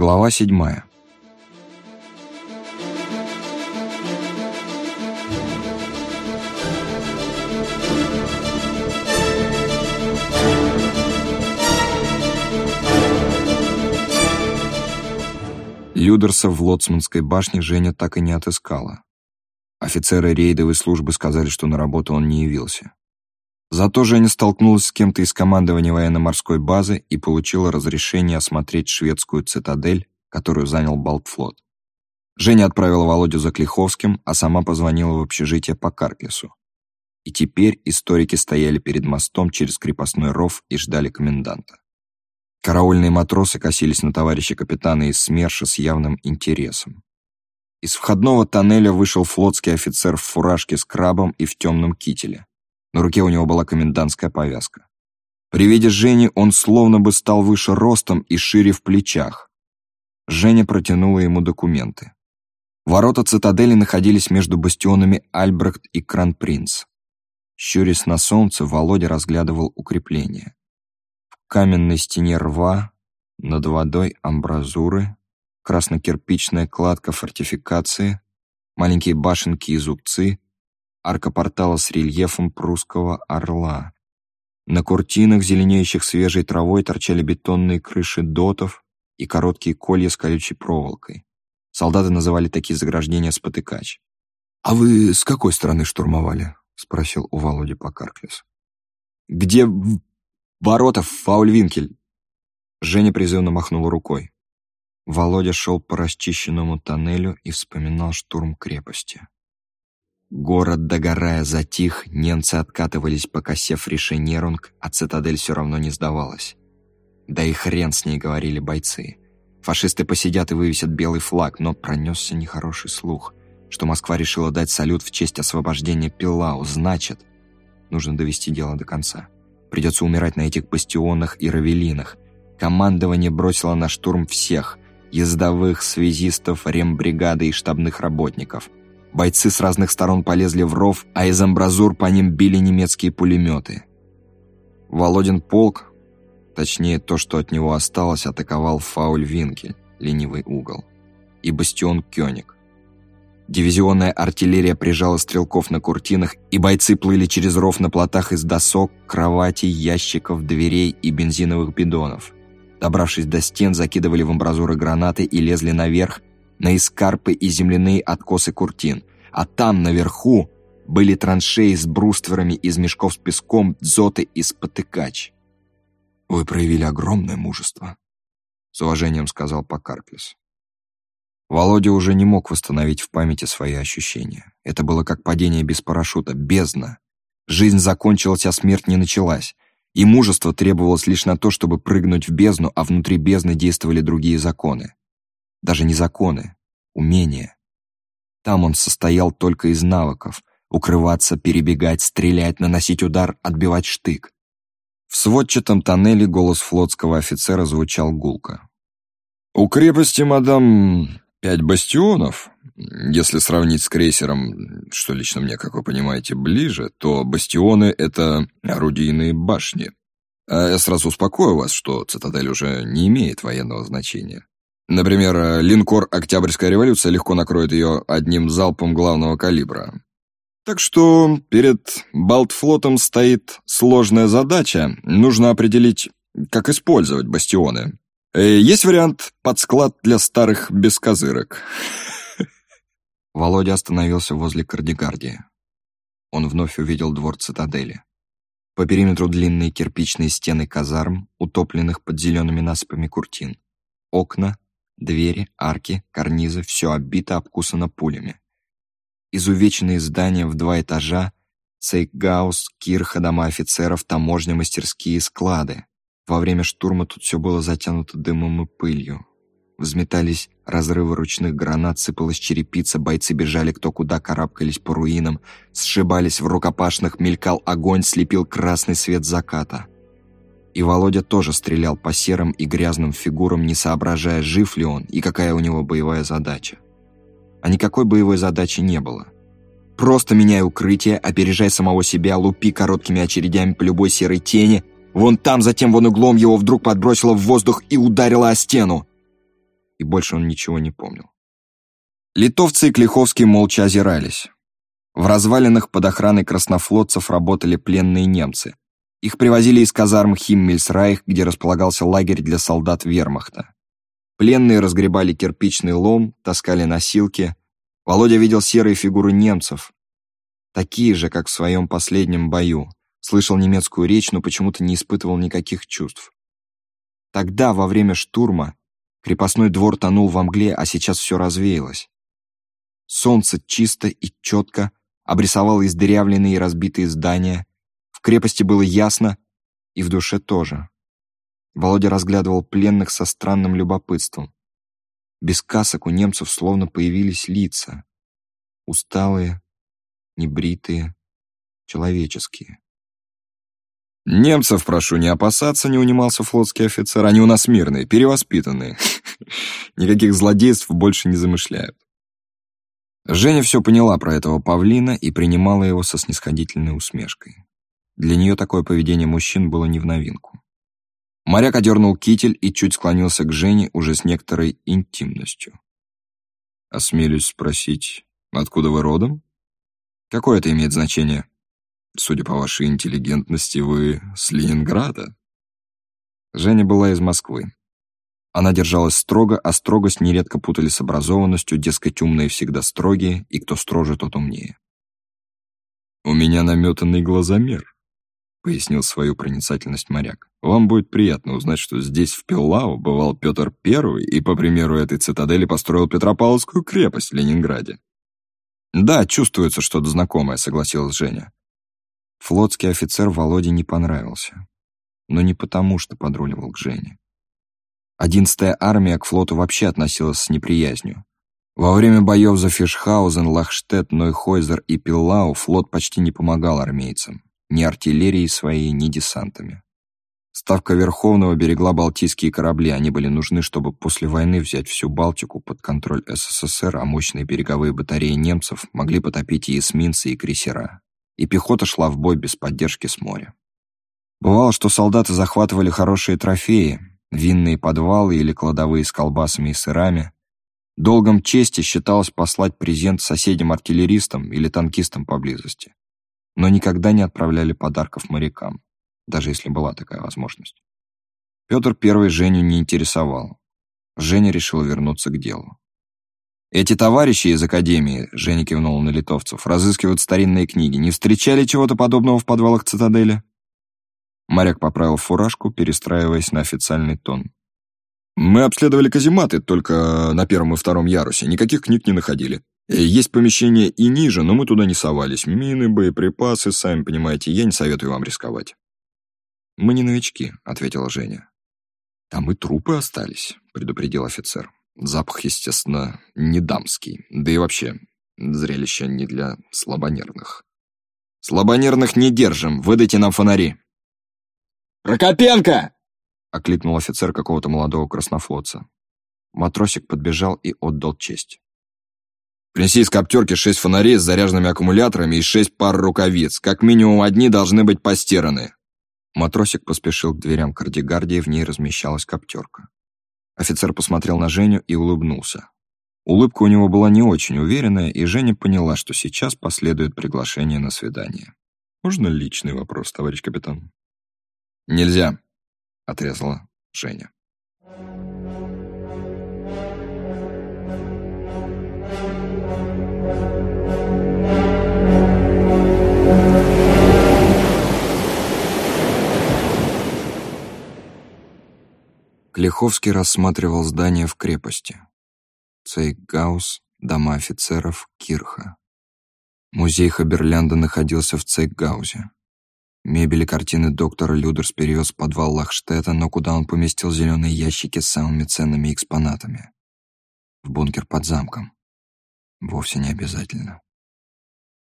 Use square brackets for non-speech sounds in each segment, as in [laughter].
Глава седьмая. Людерса в Лоцманской башне Женя так и не отыскала. Офицеры рейдовой службы сказали, что на работу он не явился. Зато Женя столкнулась с кем-то из командования военно-морской базы и получила разрешение осмотреть шведскую цитадель, которую занял Балтфлот. Женя отправила Володю за Клиховским, а сама позвонила в общежитие по Карклесу. И теперь историки стояли перед мостом через крепостной ров и ждали коменданта. Караульные матросы косились на товарища капитана из СМЕРШа с явным интересом. Из входного тоннеля вышел флотский офицер в фуражке с крабом и в темном кителе. На руке у него была комендантская повязка. При виде Жени он словно бы стал выше ростом и шире в плечах. Женя протянула ему документы. Ворота цитадели находились между бастионами Альбрехт и Кранпринц. Щурясь на солнце, Володя разглядывал укрепления. В каменной стене рва, над водой амбразуры, краснокирпичная кладка фортификации, маленькие башенки и зубцы, арка портала с рельефом прусского орла. На куртинах, зеленеющих свежей травой, торчали бетонные крыши дотов и короткие колья с колючей проволокой. Солдаты называли такие заграждения спотыкач. «А вы с какой стороны штурмовали?» — спросил у Володи Покарклес. «Где ворота, Фаульвинкель?» Женя призывно махнула рукой. Володя шел по расчищенному тоннелю и вспоминал штурм крепости. Город, догорая, затих, немцы откатывались по косе Фришенерунг, а цитадель все равно не сдавалась. Да и хрен с ней, говорили бойцы. Фашисты посидят и вывесят белый флаг, но пронесся нехороший слух, что Москва решила дать салют в честь освобождения Пилау. Значит, нужно довести дело до конца. Придется умирать на этих бастионах и равелинах. Командование бросило на штурм всех – ездовых, связистов, рембригады и штабных работников – Бойцы с разных сторон полезли в ров, а из амбразур по ним били немецкие пулеметы. Володин полк, точнее то, что от него осталось, атаковал Фаульвинкель, ленивый угол, и бастион Кёник. Дивизионная артиллерия прижала стрелков на куртинах, и бойцы плыли через ров на плотах из досок, кроватей, ящиков, дверей и бензиновых бидонов. Добравшись до стен, закидывали в амбразуры гранаты и лезли наверх, на эскарпы и земляные откосы куртин, а там, наверху, были траншеи с брустверами из мешков с песком, дзоты и спотыкач. «Вы проявили огромное мужество», — с уважением сказал Покарклес. Володя уже не мог восстановить в памяти свои ощущения. Это было как падение без парашюта, бездна. Жизнь закончилась, а смерть не началась. И мужество требовалось лишь на то, чтобы прыгнуть в бездну, а внутри бездны действовали другие законы даже не законы, умения. Там он состоял только из навыков — укрываться, перебегать, стрелять, наносить удар, отбивать штык. В сводчатом тоннеле голос флотского офицера звучал гулко. «У крепости, мадам, пять бастионов. Если сравнить с крейсером, что лично мне, как вы понимаете, ближе, то бастионы — это орудийные башни. А я сразу успокою вас, что цитадель уже не имеет военного значения. Например, э, линкор «Октябрьская революция» легко накроет ее одним залпом главного калибра. Так что перед Балтфлотом стоит сложная задача. Нужно определить, как использовать бастионы. Э, есть вариант под склад для старых бескозырок. [laughs] Володя остановился возле Кардигардии. Он вновь увидел двор цитадели. По периметру длинные кирпичные стены казарм, утопленных под зелеными насыпами куртин. Окна, Двери, арки, карнизы — все оббито, обкусано пулями. Изувеченные здания в два этажа, цейкгаус, кирха, дома офицеров, таможня, мастерские, склады. Во время штурма тут все было затянуто дымом и пылью. Взметались разрывы ручных гранат, сыпалась черепица, бойцы бежали кто куда, карабкались по руинам, сшибались в рукопашных, мелькал огонь, слепил красный свет заката. И Володя тоже стрелял по серым и грязным фигурам, не соображая, жив ли он и какая у него боевая задача. А никакой боевой задачи не было. Просто меняй укрытие, опережай самого себя, лупи короткими очередями по любой серой тени. Вон там, затем вон углом его вдруг подбросило в воздух и ударило о стену. и больше он ничего не помнил. Литовцы и Клиховский молча озирались. В развалинах под охраной краснофлотцев работали пленные немцы. Их привозили из казарм Химмельсрайх, где располагался лагерь для солдат вермахта. Пленные разгребали кирпичный лом, таскали носилки. Володя видел серые фигуры немцев, такие же, как в своем последнем бою. Слышал немецкую речь, но почему-то не испытывал никаких чувств. Тогда, во время штурма, крепостной двор тонул во мгле, а сейчас все развеялось. Солнце чисто и четко обрисовало издырявленные и разбитые здания. Крепости было ясно, и в душе тоже. Володя разглядывал пленных со странным любопытством. Без касок у немцев словно появились лица. Усталые, небритые, человеческие. «Немцев прошу не опасаться», — не унимался флотский офицер. «Они у нас мирные, перевоспитанные. [laughs] Никаких злодейств больше не замышляют». Женя все поняла про этого павлина и принимала его со снисходительной усмешкой. Для нее такое поведение мужчин было не в новинку. Моряк одернул китель и чуть склонился к Жене уже с некоторой интимностью. «Осмелюсь спросить, откуда вы родом?» «Какое это имеет значение?» Судя по вашей интеллигентности, вы с Ленинграда. Женя была из Москвы. Она держалась строго, а строгость нередко путали с образованностью, дескать, умные всегда строгие, и кто строже, тот умнее. «У меня наметанный глазомер», — пояснил свою проницательность моряк. «Вам будет приятно узнать, что здесь, в Пиллау, бывал Петр Первый и, по примеру этой цитадели, построил Петропавловскую крепость в Ленинграде». «Да, чувствуется что-то знакомое», — согласилась Женя. Флотский офицер Володе не понравился. Но не потому, что подруливал к Жене. Одиннадцатая армия к флоту вообще относилась с неприязнью. Во время боев за Фишхаузен, Лахштедт, Нойхойзер и Пиллау флот почти не помогал армейцам. Ни артиллерией своей, ни десантами. Ставка Верховного берегла балтийские корабли, они были нужны, чтобы после войны взять всю Балтику под контроль СССР, а мощные береговые батареи немцев могли потопить и эсминцы, и крейсера и пехота шла в бой без поддержки с моря. Бывало, что солдаты захватывали хорошие трофеи, винные подвалы или кладовые с колбасами и сырами. Долгом чести считалось послать презент соседям-артиллеристам или танкистам поблизости. Но никогда не отправляли подарков морякам, даже если была такая возможность. Петр Первый Женю не интересовал. Женя решил вернуться к делу. Эти товарищи из Академии, Женя кивнул на литовцев, разыскивают старинные книги. Не встречали чего-то подобного в подвалах цитадели? Моряк поправил фуражку, перестраиваясь на официальный тон. Мы обследовали казематы только на первом и втором ярусе, никаких книг не находили. Есть помещение и ниже, но мы туда не совались. Мины, боеприпасы, сами понимаете, я не советую вам рисковать. Мы не новички, ответила Женя. Там и трупы остались, предупредил офицер. Запах, естественно, не дамский. Да и вообще, зрелище не для слабонервных. «Слабонервных не держим, выдайте нам фонари!» «Прокопенко!» — окликнул офицер какого-то молодого краснофлотца. Матросик подбежал и отдал честь. «Принеси из коптерки шесть фонарей с заряженными аккумуляторами и шесть пар рукавиц. Как минимум одни должны быть постираны». Матросик поспешил к дверям кардигардии, в ней размещалась коптерка. Офицер посмотрел на Женю и улыбнулся. Улыбка у него была не очень уверенная, и Женя поняла, что сейчас последует приглашение на свидание. «Можно личный вопрос, товарищ капитан?» «Нельзя», — отрезала Женя. Клиховский рассматривал здания в крепости. Цейгаус, дома офицеров, кирха. Музей Хаберлянда находился в Цейгаузе. Мебель и картины доктора Людерс перевез в подвал Лахштета, но куда он поместил зеленые ящики с самыми ценными экспонатами? В бункер под замком. Вовсе не обязательно.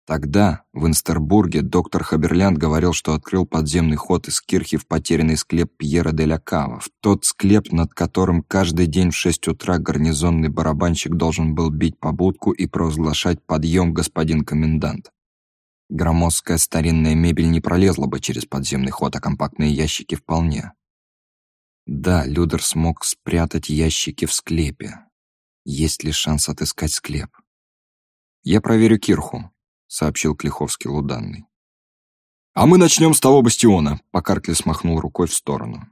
Тогда, в Инстербурге, доктор Хаберлянд говорил, что открыл подземный ход из кирхи в потерянный склеп Пьера де ля Кава, в тот склеп, над которым каждый день в шесть утра гарнизонный барабанщик должен был бить по будку и провозглашать «подъем, господин комендант». Громоздкая старинная мебель не пролезла бы через подземный ход, а компактные ящики вполне. Да, Людер смог спрятать ящики в склепе. Есть ли шанс отыскать склеп? «Я проверю Кирху», — сообщил Клиховский Луданный. «А мы начнем с того бастиона», — Покаркли смахнул рукой в сторону.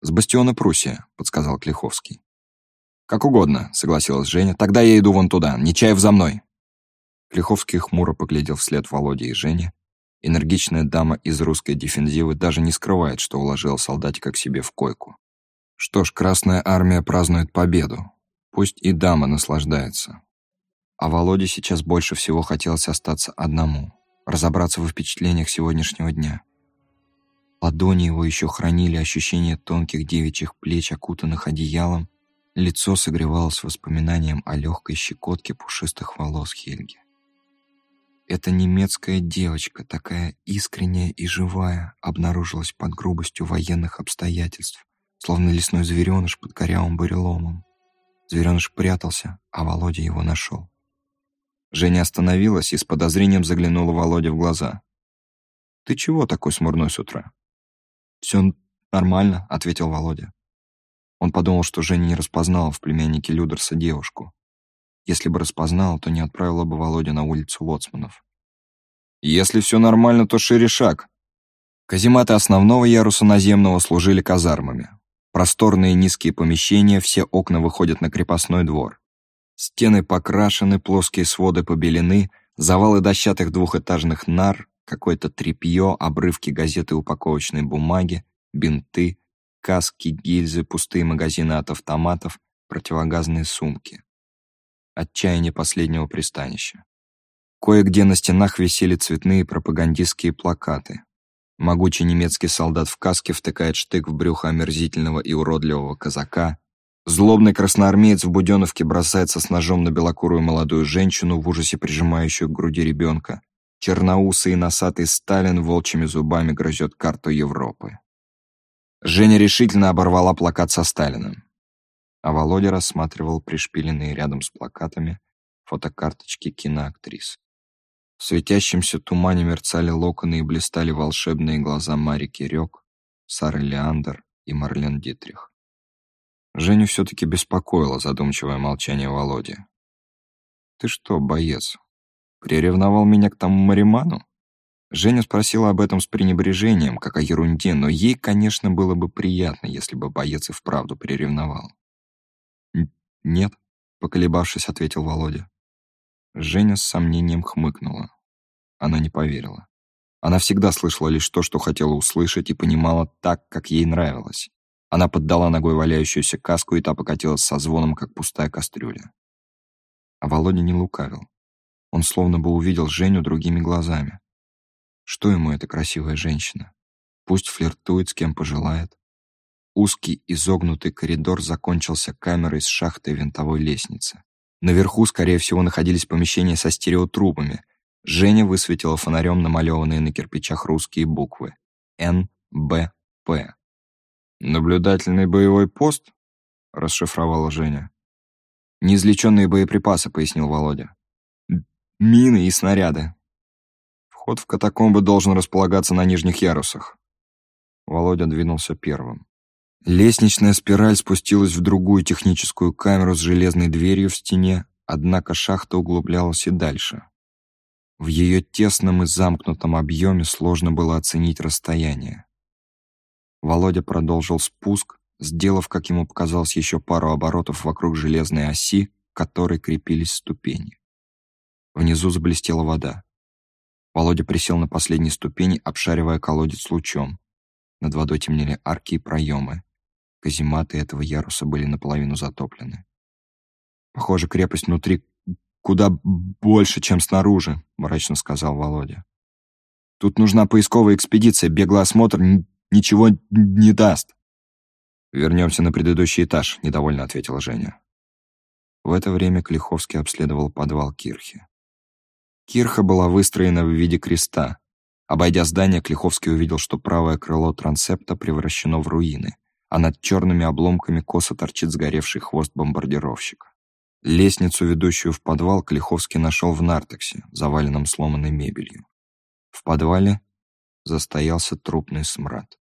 «С бастиона Пруссия», — подсказал Клиховский. «Как угодно», — согласилась Женя. «Тогда я иду вон туда. Нечаев за мной». Клиховский хмуро поглядел вслед Володе и Жене. Энергичная дама из русской дефензивы даже не скрывает, что уложила солдатика к себе в койку. Что ж, Красная Армия празднует победу. Пусть и дама наслаждается. А Володе сейчас больше всего хотелось остаться одному, разобраться во впечатлениях сегодняшнего дня. Ладони его еще хранили ощущение тонких девичьих плеч, окутанных одеялом, лицо согревалось воспоминанием о легкой щекотке пушистых волос Хельги. Эта немецкая девочка, такая искренняя и живая, обнаружилась под грубостью военных обстоятельств, словно лесной звереныш под корявым буреломом. Звереныш прятался, а Володя его нашел. Женя остановилась и с подозрением заглянула Володе в глаза. «Ты чего такой смурной с утра?» «Все нормально», — ответил Володя. Он подумал, что Женя не распознала в племяннике Людерса девушку, если бы распознала, то не отправила бы Володя на улицу Лоцманов. «Если все нормально, то шире шаг». Казематы основного яруса наземного служили казармами. Просторные низкие помещения, все окна выходят на крепостной двор. Стены покрашены, плоские своды побелены, завалы дощатых двухэтажных нар, какое-то тряпье, обрывки газеты упаковочной бумаги, бинты, каски, гильзы, пустые магазины от автоматов, противогазные сумки отчаяние последнего пристанища. Кое-где на стенах висели цветные пропагандистские плакаты. Могучий немецкий солдат в каске втыкает штык в брюхо омерзительного и уродливого казака. Злобный красноармеец в Буденовке бросается с ножом на белокурую молодую женщину, в ужасе прижимающую к груди ребенка. Черноусый и носатый Сталин волчьими зубами грызет карту Европы. Женя решительно оборвала плакат со Сталиным а Володя рассматривал пришпиленные рядом с плакатами фотокарточки киноактрис. В светящемся тумане мерцали локоны и блистали волшебные глаза Мари Кирек, Сары Леандр и Марлен Дитрих. Женю все-таки беспокоило задумчивое молчание Володи. «Ты что, боец, приревновал меня к тому Мариману?» Женя спросила об этом с пренебрежением, как о ерунде, но ей, конечно, было бы приятно, если бы боец и вправду приревновал. «Нет», — поколебавшись, ответил Володя. Женя с сомнением хмыкнула. Она не поверила. Она всегда слышала лишь то, что хотела услышать, и понимала так, как ей нравилось. Она поддала ногой валяющуюся каску, и та покатилась со звоном, как пустая кастрюля. А Володя не лукавил. Он словно бы увидел Женю другими глазами. Что ему эта красивая женщина? Пусть флиртует с кем пожелает. Узкий изогнутый коридор закончился камерой с шахтой винтовой лестницы. Наверху, скорее всего, находились помещения со стереотрубами. Женя высветила фонарем намалеванные на кирпичах русские буквы. НБП. «Наблюдательный боевой пост?» — расшифровала Женя. «Неизлеченные боеприпасы», — пояснил Володя. «Мины и снаряды. Вход в катакомбы должен располагаться на нижних ярусах». Володя двинулся первым. Лестничная спираль спустилась в другую техническую камеру с железной дверью в стене, однако шахта углублялась и дальше. В ее тесном и замкнутом объеме сложно было оценить расстояние. Володя продолжил спуск, сделав, как ему показалось, еще пару оборотов вокруг железной оси, которой крепились ступени. Внизу заблестела вода. Володя присел на последней ступени, обшаривая колодец лучом. Над водой темнели арки и проемы. Казематы этого яруса были наполовину затоплены. «Похоже, крепость внутри куда больше, чем снаружи», — мрачно сказал Володя. «Тут нужна поисковая экспедиция, беглый осмотр ничего не даст». «Вернемся на предыдущий этаж», — недовольно ответила Женя. В это время Клиховский обследовал подвал кирхи. Кирха была выстроена в виде креста. Обойдя здание, Клиховский увидел, что правое крыло трансепта превращено в руины а над черными обломками косо торчит сгоревший хвост бомбардировщика. Лестницу, ведущую в подвал, Клиховский нашел в нартексе, заваленном сломанной мебелью. В подвале застоялся трупный смрад.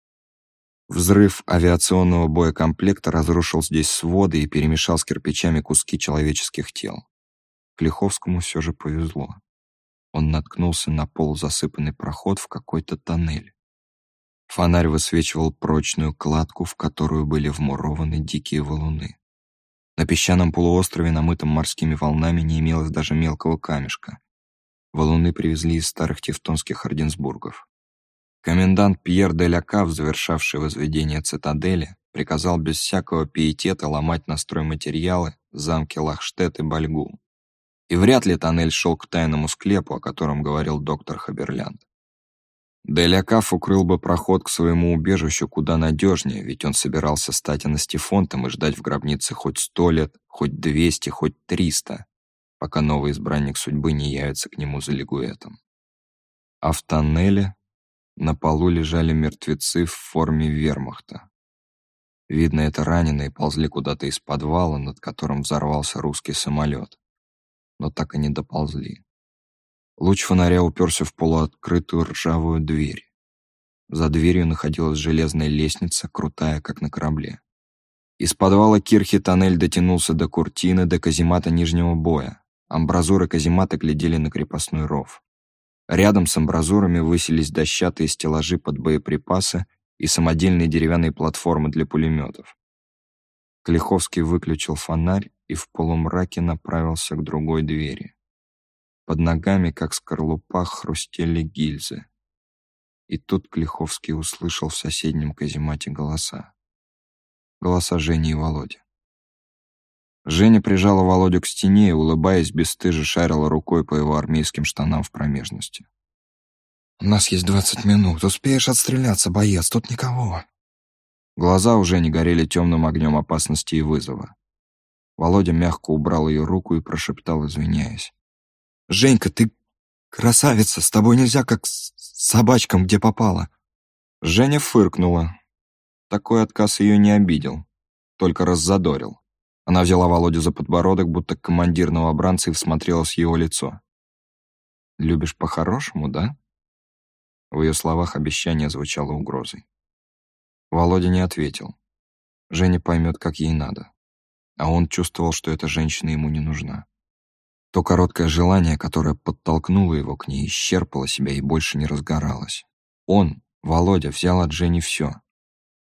Взрыв авиационного боекомплекта разрушил здесь своды и перемешал с кирпичами куски человеческих тел. Клиховскому все же повезло. Он наткнулся на пол засыпанный проход в какой-то тоннель. Фонарь высвечивал прочную кладку, в которую были вмурованы дикие валуны. На песчаном полуострове, намытом морскими волнами, не имелось даже мелкого камешка. Валуны привезли из старых тевтонских орденсбургов. Комендант Пьер де Лякав, завершавший возведение цитадели, приказал без всякого пиетета ломать на стройматериалы замки Лахштет и Бальгу. И вряд ли тоннель шел к тайному склепу, о котором говорил доктор Хаберлянд. Делякаф укрыл бы проход к своему убежищу куда надежнее, ведь он собирался стать анастифонтом и ждать в гробнице хоть сто лет, хоть двести, хоть триста, пока новый избранник судьбы не явится к нему за лигуэтом. А в тоннеле на полу лежали мертвецы в форме вермахта. Видно, это раненые ползли куда-то из подвала, над которым взорвался русский самолет. Но так и не доползли. Луч фонаря уперся в полуоткрытую ржавую дверь. За дверью находилась железная лестница, крутая, как на корабле. Из подвала кирхи тоннель дотянулся до куртины, до каземата нижнего боя. Амбразуры каземата глядели на крепостной ров. Рядом с амбразурами высились дощатые стеллажи под боеприпасы и самодельные деревянные платформы для пулеметов. Клиховский выключил фонарь и в полумраке направился к другой двери. Под ногами, как скорлупа, хрустели гильзы. И тут Клиховский услышал в соседнем каземате голоса. Голоса Жени и Володи. Женя прижала Володю к стене и, улыбаясь, бесстыже шарила рукой по его армейским штанам в промежности. «У нас есть двадцать минут. Успеешь отстреляться, боец, тут никого». Глаза уже не горели темным огнем опасности и вызова. Володя мягко убрал ее руку и прошептал, извиняясь. «Женька, ты красавица, с тобой нельзя как с собачкам, где попало». Женя фыркнула. Такой отказ ее не обидел, только раззадорил. Она взяла Володю за подбородок, будто командир новобранца, и всмотрелась в его лицо. «Любишь по-хорошему, да?» В ее словах обещание звучало угрозой. Володя не ответил. Женя поймет, как ей надо. А он чувствовал, что эта женщина ему не нужна. То короткое желание, которое подтолкнуло его к ней, исчерпало себя и больше не разгоралось. Он, Володя, взял от Жени все.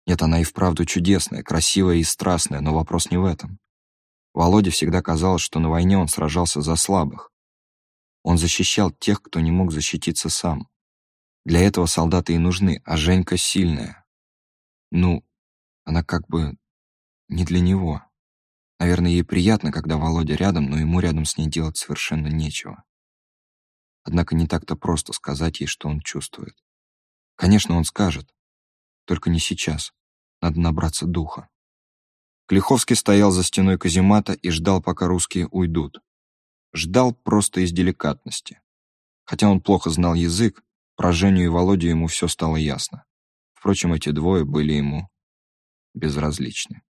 Нет, она и вправду чудесная, красивая и страстная, но вопрос не в этом. Володе всегда казалось, что на войне он сражался за слабых. Он защищал тех, кто не мог защититься сам. Для этого солдаты и нужны, а Женька сильная. Ну, она как бы не для него. Наверное, ей приятно, когда Володя рядом, но ему рядом с ней делать совершенно нечего. Однако не так-то просто сказать ей, что он чувствует. Конечно, он скажет. Только не сейчас. Надо набраться духа. Клиховский стоял за стеной каземата и ждал, пока русские уйдут. Ждал просто из деликатности. Хотя он плохо знал язык, про Женю и Володю ему все стало ясно. Впрочем, эти двое были ему безразличны.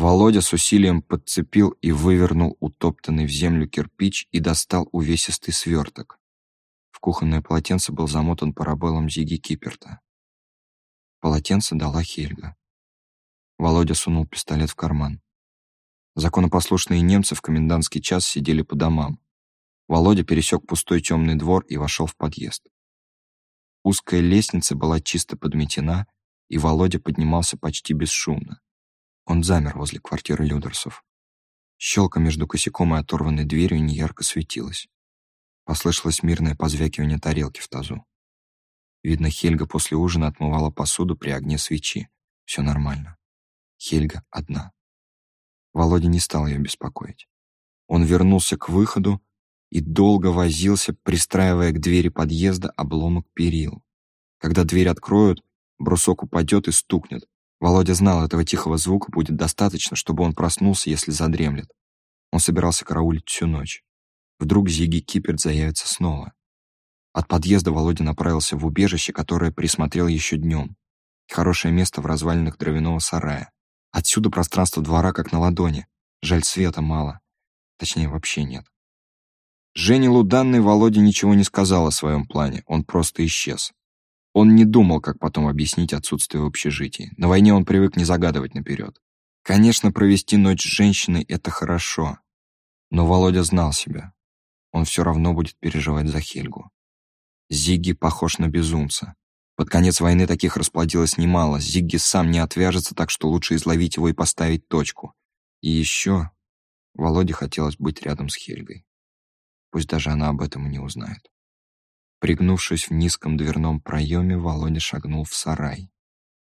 Володя с усилием подцепил и вывернул утоптанный в землю кирпич и достал увесистый сверток. В кухонное полотенце был замотан парабеллом Зиги Киперта. Полотенце дала Хельга. Володя сунул пистолет в карман. Законопослушные немцы в комендантский час сидели по домам. Володя пересек пустой темный двор и вошел в подъезд. Узкая лестница была чисто подметена, и Володя поднимался почти бесшумно. Он замер возле квартиры Людерсов. Щелка между косяком и оторванной дверью неярко светилась. Послышалось мирное позвякивание тарелки в тазу. Видно, Хельга после ужина отмывала посуду при огне свечи. Все нормально. Хельга одна. Володя не стал ее беспокоить. Он вернулся к выходу и долго возился, пристраивая к двери подъезда обломок перил. Когда дверь откроют, брусок упадет и стукнет, Володя знал, этого тихого звука будет достаточно, чтобы он проснулся, если задремлет. Он собирался караулить всю ночь. Вдруг Зиги Киперт заявится снова. От подъезда Володя направился в убежище, которое присмотрел еще днем. Хорошее место в развалинах дровяного сарая. Отсюда пространство двора как на ладони. Жаль, света мало. Точнее, вообще нет. Жене Луданной Володя ничего не сказал о своем плане, он просто исчез. Он не думал, как потом объяснить отсутствие в общежитии. На войне он привык не загадывать наперед. Конечно, провести ночь с женщиной — это хорошо. Но Володя знал себя. Он все равно будет переживать за Хельгу. Зигги похож на безумца. Под конец войны таких расплодилось немало. Зигги сам не отвяжется, так что лучше изловить его и поставить точку. И еще Володе хотелось быть рядом с Хельгой. Пусть даже она об этом и не узнает. Пригнувшись в низком дверном проеме, Володя шагнул в сарай.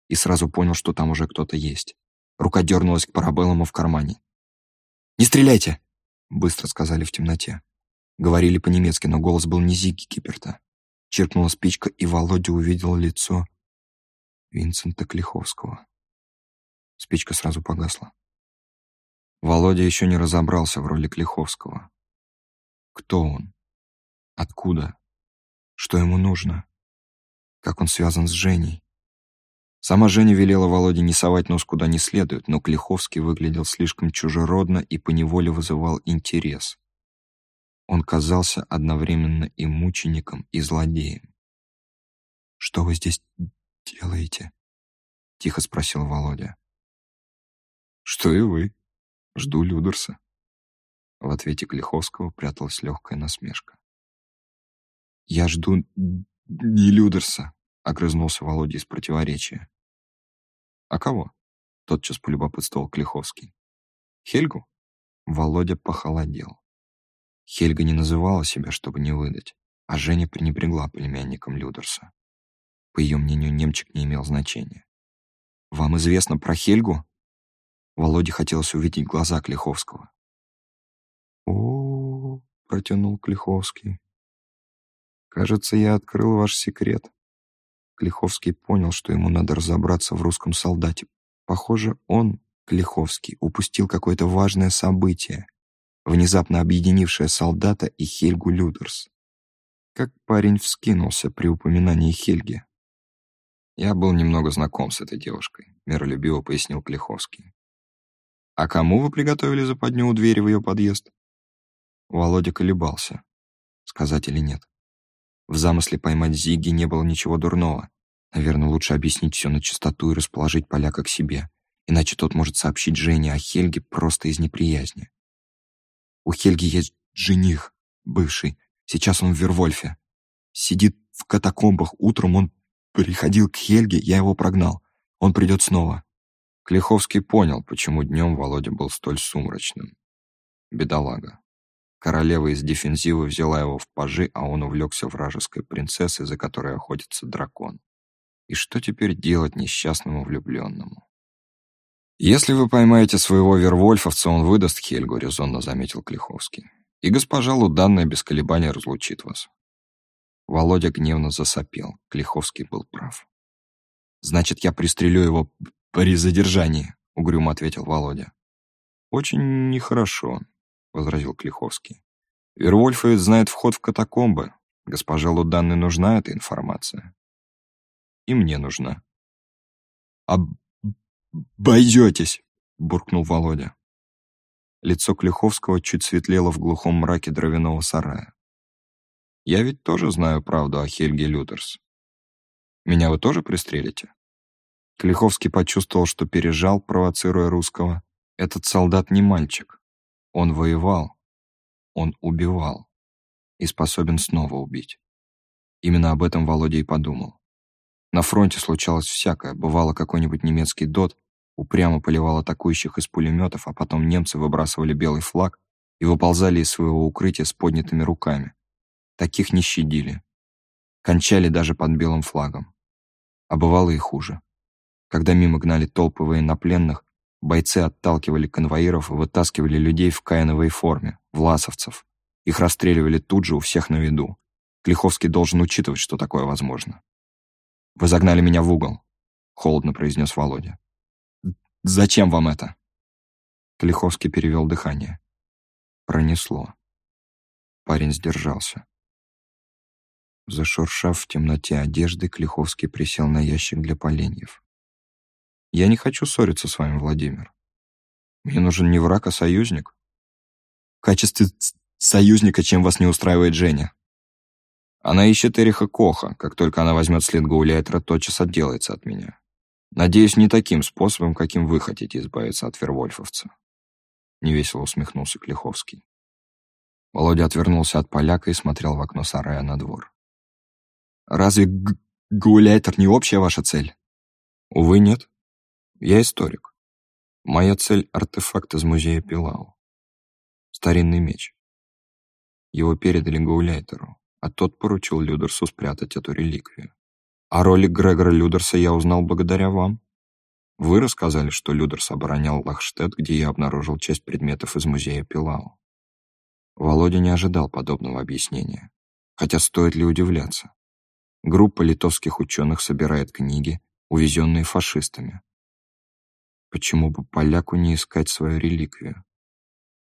И сразу понял, что там уже кто-то есть. Рука дернулась к парабеллуму в кармане. «Не стреляйте!» — быстро сказали в темноте. Говорили по-немецки, но голос был не Зигги Киперта. Чиркнула спичка, и Володя увидел лицо Винсента Клиховского. Спичка сразу погасла. Володя еще не разобрался в роли Клиховского. Кто он? Откуда? Что ему нужно? Как он связан с Женей? Сама Женя велела Володе не совать нос куда не следует, но Клиховский выглядел слишком чужеродно и поневоле вызывал интерес. Он казался одновременно и мучеником, и злодеем. «Что вы здесь делаете?» — тихо спросил Володя. «Что и вы. Жду Людерса». В ответе Клиховского пряталась легкая насмешка. «Я жду не Людерса», — огрызнулся Володя из противоречия. «А кого?» — тотчас полюбопытствовал Клиховский. «Хельгу?» Володя похолодел. Хельга не называла себя, чтобы не выдать, а Женя пренебрегла племянником Людерса. По ее мнению, немчик не имел значения. «Вам известно про Хельгу?» Володе хотелось увидеть глаза Клиховского. «О, протянул Клиховский. «Кажется, я открыл ваш секрет». Клиховский понял, что ему надо разобраться в русском солдате. Похоже, он, Клиховский, упустил какое-то важное событие, внезапно объединившее солдата и Хельгу Людерс. Как парень вскинулся при упоминании Хельги. «Я был немного знаком с этой девушкой», — миролюбиво пояснил Клиховский. «А кому вы приготовили западню у двери в ее подъезд?» Володя колебался, сказать или нет. В замысле поймать Зиги не было ничего дурного. Наверное, лучше объяснить все на чистоту и расположить поляка к себе, иначе тот может сообщить Жене о Хельге просто из неприязни. У Хельги есть жених, бывший. Сейчас он в Вервольфе. Сидит в катакомбах. Утром он приходил к Хельге, я его прогнал. Он придет снова. Клиховский понял, почему днем Володя был столь сумрачным. Бедолага. Королева из дефензивы взяла его в пажи, а он увлекся вражеской принцессой, за которой охотится дракон. И что теперь делать несчастному влюбленному? «Если вы поймаете своего вервольфовца, он выдаст Хельгу», — резонно заметил Клиховский. «И госпожа Луданная без колебаний разлучит вас». Володя гневно засопел. Клиховский был прав. «Значит, я пристрелю его при задержании», — угрюмо ответил Володя. «Очень нехорошо», — возразил Клиховский. «Вервольфовец знает вход в катакомбы. Госпожа Луданной нужна эта информация». «И мне нужна». «А «Бойдетесь!» — буркнул Володя. Лицо Клюховского чуть светлело в глухом мраке дровяного сарая. «Я ведь тоже знаю правду о Хельге Лютерс. Меня вы тоже пристрелите?» Клиховский почувствовал, что пережал, провоцируя русского. Этот солдат не мальчик. Он воевал. Он убивал. И способен снова убить. Именно об этом Володя и подумал. На фронте случалось всякое. Бывало какой-нибудь немецкий дот, упрямо поливал атакующих из пулеметов, а потом немцы выбрасывали белый флаг и выползали из своего укрытия с поднятыми руками. Таких не щадили. Кончали даже под белым флагом. А бывало и хуже. Когда мимо гнали толпы военнопленных, бойцы отталкивали конвоиров и вытаскивали людей в каиновой форме, власовцев. Их расстреливали тут же у всех на виду. Клиховский должен учитывать, что такое возможно. «Вы загнали меня в угол», — холодно произнес Володя. Зачем вам это?» Клиховский перевел дыхание. Пронесло. Парень сдержался. Зашуршав в темноте одежды, Клиховский присел на ящик для поленьев. Я не хочу ссориться с вами, Владимир. Мне нужен не враг, а союзник. В качестве союзника, чем вас не устраивает Женя. Она ищет Эриха Коха. Как только она возьмет след Гауляйтера, тотчас отделается от меня. Надеюсь, не таким способом, каким вы хотите избавиться от вервольфовца. Невесело усмехнулся Клиховский. Володя отвернулся от поляка и смотрел в окно сарая на двор. «Разве Гауляйтер не общая ваша цель?» «Увы, нет. Я историк. Моя цель — артефакт из музея Пилау. Старинный меч. Его передали Гауляйтеру, а тот поручил Людерсу спрятать эту реликвию. О роли Грегора Людерса я узнал благодаря вам. Вы рассказали, что Людерс оборонял Лахштедт, где я обнаружил часть предметов из музея Пилау. Володя не ожидал подобного объяснения. Хотя стоит ли удивляться? Группа литовских ученых собирает книги, увезенные фашистами. Почему бы поляку не искать свою реликвию?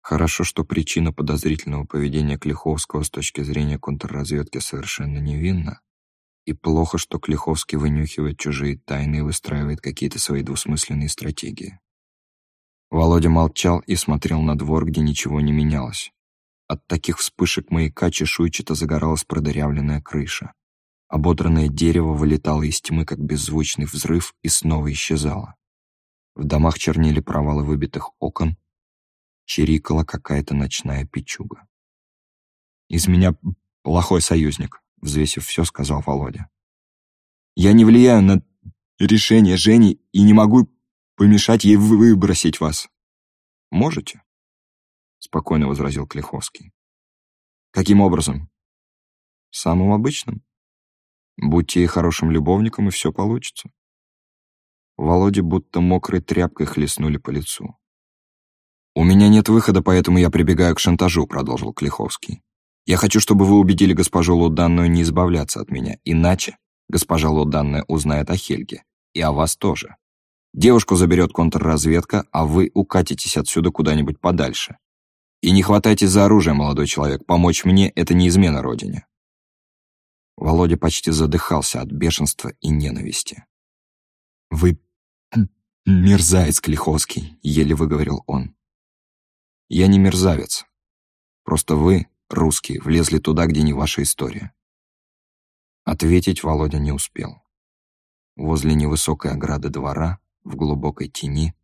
Хорошо, что причина подозрительного поведения Клиховского с точки зрения контрразведки совершенно невинна. И плохо, что Клиховский вынюхивает чужие тайны и выстраивает какие-то свои двусмысленные стратегии. Володя молчал и смотрел на двор, где ничего не менялось. От таких вспышек маяка чешуйчато загоралась продырявленная крыша. Ободранное дерево вылетало из тьмы, как беззвучный взрыв, и снова исчезало. В домах чернели провалы выбитых окон, чирикала какая-то ночная печуга. «Из меня плохой союзник», — взвесив все, сказал Володя. «Я не влияю на решение Жени и не могу помешать ей выбросить вас». «Можете?» — спокойно возразил Клиховский. «Каким образом?» «Самым обычным. Будьте ей хорошим любовником, и все получится». Володе будто мокрой тряпкой хлестнули по лицу. «У меня нет выхода, поэтому я прибегаю к шантажу», — продолжил Клиховский. «Я хочу, чтобы вы убедили госпожу Луданную не избавляться от меня, иначе госпожа Луданная узнает о Хельге, и о вас тоже. Девушку заберет контрразведка, а вы укатитесь отсюда куда-нибудь подальше. И не хватайтесь за оружие, молодой человек, помочь мне — это не измена родине». Володя почти задыхался от бешенства и ненависти. «Вы мерзавец, Клиховский», — еле выговорил он. Я не мерзавец. Просто вы, русские, влезли туда, где не ваша история. Ответить Володя не успел. Возле невысокой ограды двора, в глубокой тени,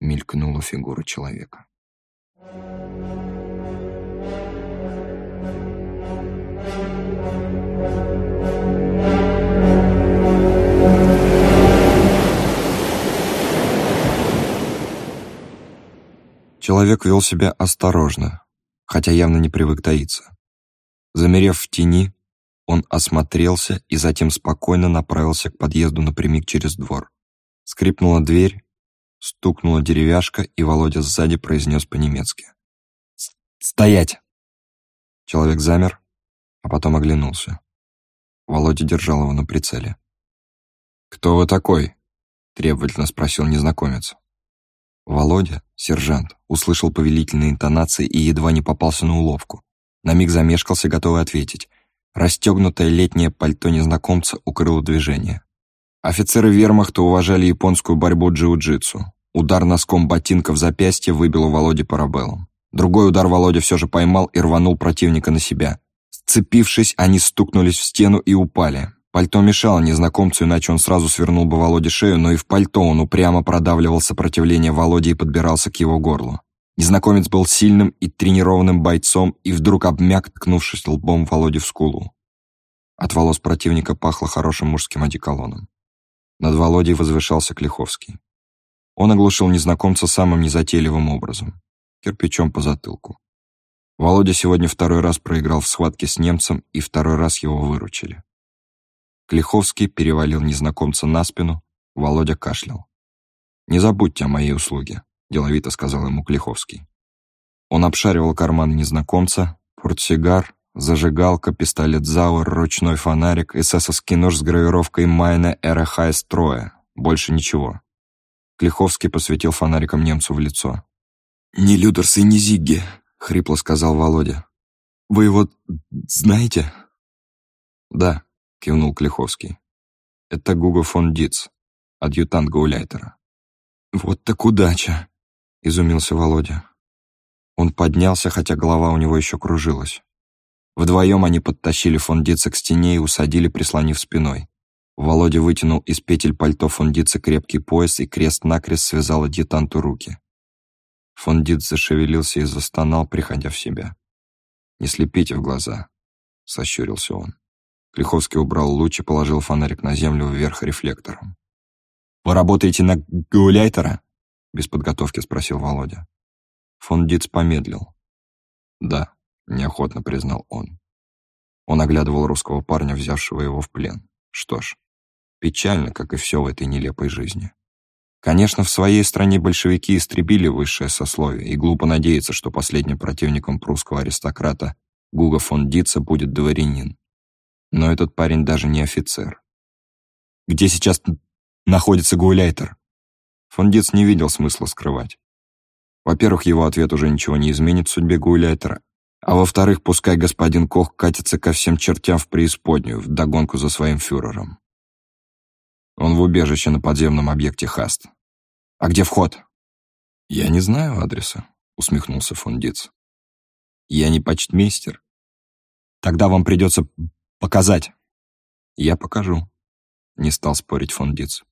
мелькнула фигура человека. Человек вел себя осторожно, хотя явно не привык таиться. Замерев в тени, он осмотрелся и затем спокойно направился к подъезду напрямик через двор. Скрипнула дверь, стукнула деревяшка, и Володя сзади произнес по-немецки. «Стоять!» Человек замер, а потом оглянулся. Володя держал его на прицеле. «Кто вы такой?» — требовательно спросил незнакомец. Володя, сержант, услышал повелительные интонации и едва не попался на уловку. На миг замешкался, готовый ответить. Расстегнутое летнее пальто незнакомца укрыло движение. Офицеры вермахта уважали японскую борьбу джиу-джитсу. Удар носком ботинка в запястье выбил у Володи парабеллум. Другой удар Володя все же поймал и рванул противника на себя. Сцепившись, они стукнулись в стену и упали. Пальто мешало незнакомцу, иначе он сразу свернул бы Володе шею, но и в пальто он упрямо продавливал сопротивление Володе и подбирался к его горлу. Незнакомец был сильным и тренированным бойцом и вдруг обмяк, ткнувшись лбом Володе в скулу. От волос противника пахло хорошим мужским одеколоном. Над Володей возвышался Клиховский. Он оглушил незнакомца самым незатейливым образом — кирпичом по затылку. Володя сегодня второй раз проиграл в схватке с немцем, и второй раз его выручили. Клиховский перевалил незнакомца на спину, Володя кашлял. «Не забудьте о моей услуге», — деловито сказал ему Клиховский. Он обшаривал карман незнакомца, портсигар, зажигалка, пистолет Зауэр, ручной фонарик, эсэсовский нож с гравировкой Майна РХ строя. Больше ничего. Клиховский посветил фонариком немцу в лицо. «Не Людерс и не Зигги», — хрипло сказал Володя. «Вы его знаете?» «Да», — кивнул Клиховский. «Это Гуго фон Диц, адъютант Гауляйтера». «Вот так удача!» — изумился Володя. Он поднялся, хотя голова у него еще кружилась. Вдвоем они подтащили фондица к стене и усадили, прислонив спиной. Володя вытянул из петель пальто фондица крепкий пояс и крест-накрест связал адъютанту руки. Фондиц зашевелился и застонал, приходя в себя. «Не слепите в глаза», — сощурился он. Клиховский убрал луч и положил фонарик на землю вверх рефлектором. «Вы работаете на гауляйтера?» — без подготовки спросил Володя. Фон Диц помедлил. «Да», — неохотно признал он. Он оглядывал русского парня, взявшего его в плен. Что ж, печально, как и все в этой нелепой жизни. Конечно, в своей стране большевики истребили высшее сословие, и глупо надеяться, что последним противником прусского аристократа Гуга фон Дица будет дворянин. Но этот парень даже не офицер. «Где сейчас находится Гауляйтер?» Фон Диц не видел смысла скрывать. Во-первых, его ответ уже ничего не изменит в судьбе Гауляйтера, а во-вторых, пускай господин Кох катится ко всем чертям в преисподнюю, вдогонку за своим фюрером. Он в убежище на подземном объекте Хаст. А где вход? Я не знаю адреса, усмехнулся фон Диц. Я не почтмейстер. Тогда вам придется показать. Я покажу. Не стал спорить фон Диц.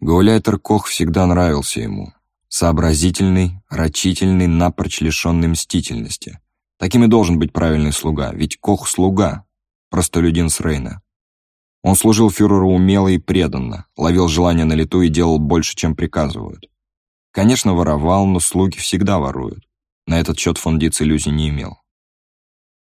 Гауляйтер Кох всегда нравился ему. Сообразительный, рачительный, напрочь лишенный мстительности. Таким и должен быть правильный слуга, ведь Кох — слуга, простолюдин с Рейна. Он служил фюреру умело и преданно, ловил желание на лету и делал больше, чем приказывают. Конечно, воровал, но слуги всегда воруют. На этот счет фон Диц иллюзий не имел.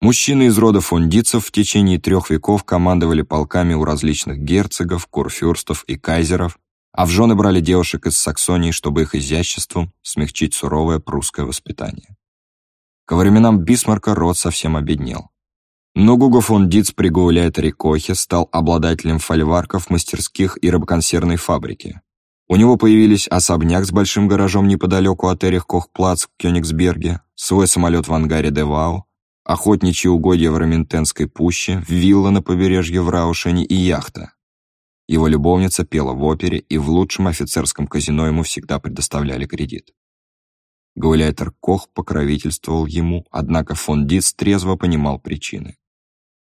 Мужчины из рода фондицев в течение трех веков командовали полками у различных герцогов, курфюрстов и кайзеров, а в жены брали девушек из Саксонии, чтобы их изяществом смягчить суровое прусское воспитание. Ко временам Бисмарка род совсем обеднел. Но Гуго фон Диц при Гауляйтере Кохе стал обладателем фольварков, мастерских и рыбоконсервной фабрики. У него появились особняк с большим гаражом неподалеку от Эрих Кохплац в Кёнигсберге, свой самолет в ангаре Девау, охотничьи угодья в Раментенской пуще, вилла на побережье в Раушене и яхта. Его любовница пела в опере, и в лучшем офицерском казино ему всегда предоставляли кредит. Гауляйтер Кох покровительствовал ему, однако фон Диц трезво понимал причины.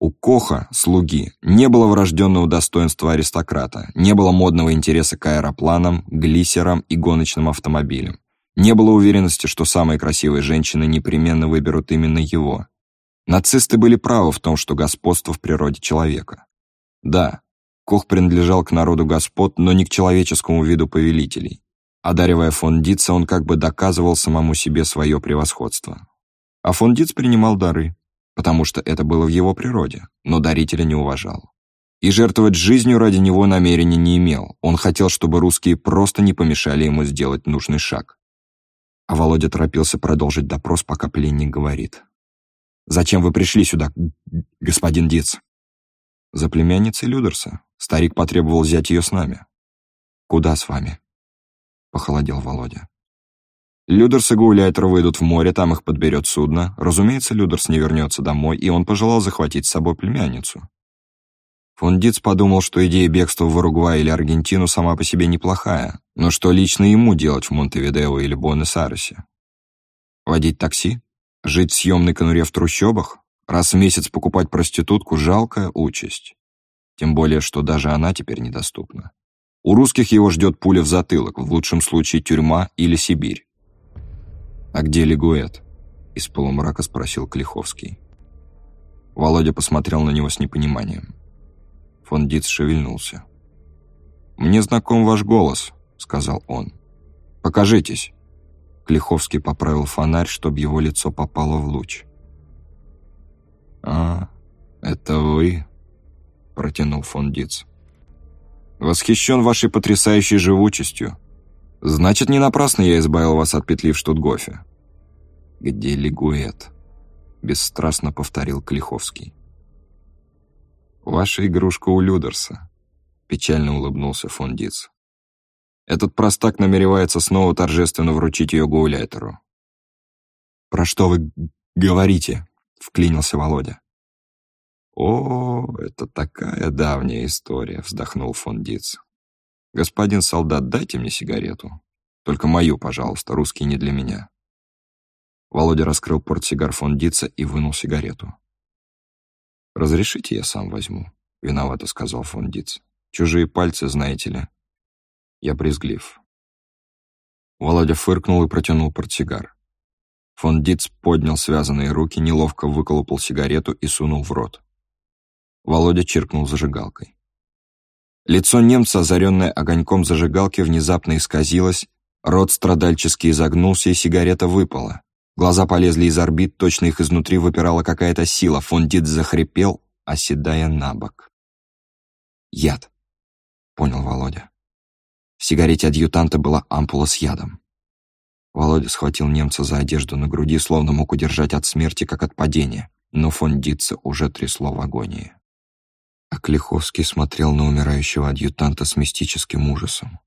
У Коха, слуги, не было врожденного достоинства аристократа, не было модного интереса к аэропланам, глиссерам и гоночным автомобилям. Не было уверенности, что самые красивые женщины непременно выберут именно его. Нацисты были правы в том, что господство в природе человека. Да, Кох принадлежал к народу господ, но не к человеческому виду повелителей. Одаривая фон Дица, он как бы доказывал самому себе свое превосходство. А фон Диц принимал дары потому что это было в его природе, но дарителя не уважал. И жертвовать жизнью ради него намерения не имел. Он хотел, чтобы русские просто не помешали ему сделать нужный шаг. А Володя торопился продолжить допрос, пока пленник говорит. «Зачем вы пришли сюда, господин Диц?» «За племянницей Людерса. Старик потребовал взять ее с нами». «Куда с вами?» — похолодел Володя. Людерс и Гауляйтер выйдут в море, там их подберет судно. Разумеется, Людерс не вернется домой, и он пожелал захватить с собой племянницу. Фон Диц подумал, что идея бегства в Уругвай или Аргентину сама по себе неплохая, но что лично ему делать в Монтевидео или Буэнос-Айресе? Водить такси? Жить в съемной конуре в трущобах? Раз в месяц покупать проститутку – жалкая участь. Тем более, что даже она теперь недоступна. У русских его ждет пуля в затылок, в лучшем случае тюрьма или Сибирь. «А где Лигуэт?» — из полумрака спросил Клиховский. Володя посмотрел на него с непониманием. Фон Диц шевельнулся. «Мне знаком ваш голос», — сказал он. «Покажитесь». Клиховский поправил фонарь, чтобы его лицо попало в луч. «А, это вы?» — протянул фон Диц. «Восхищен вашей потрясающей живучестью. Значит, не напрасно я избавил вас от петли в Штутгофе. Где Лигуэт? Бесстрастно повторил Клиховский. Ваша игрушка у Людерса. Печально улыбнулся фон Диц. Этот простак намеревается снова торжественно вручить ее Гауляйтеру. «Про что вы говорите?» — вклинился Володя. «О, это такая давняя история», — вздохнул фон Диц. «Господин солдат, дайте мне сигарету. Только мою, пожалуйста, русский не для меня». Володя раскрыл портсигар фон Дица и вынул сигарету. «Разрешите, я сам возьму», — виновато сказал фон Диц. «Чужие пальцы, знаете ли». Я брезглив. Володя фыркнул и протянул портсигар. Фон Диц поднял связанные руки, неловко выколупал сигарету и сунул в рот. Володя чиркнул зажигалкой. Лицо немца, озаренное огоньком зажигалки, внезапно исказилось, рот страдальчески изогнулся, и сигарета выпала. Глаза полезли из орбит, точно их изнутри выпирала какая-то сила. Фон Дит захрипел, оседая на бок. «Яд», — понял Володя. В сигарете адъютанта была ампула с ядом. Володя схватил немца за одежду на груди, словно мог удержать от смерти, как от падения, но фон Дитца уже трясло в агонии. А Клиховский смотрел на умирающего адъютанта с мистическим ужасом.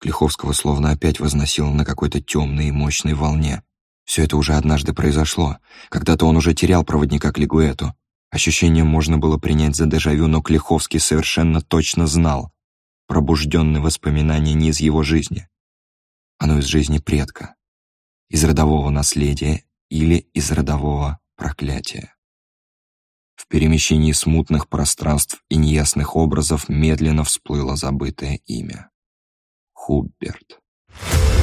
Клиховского словно опять возносило на какой-то темной и мощной волне, все это уже однажды произошло. Когда-то он уже терял проводника к Лигуэту. Ощущение можно было принять за дежавю, но Клиховский совершенно точно знал. Воспоминание не из его жизни. Оно из жизни предка. Из родового наследия или из родового проклятия. В перемещении смутных пространств и неясных образов медленно всплыло забытое имя. Хуберт. Хуберт.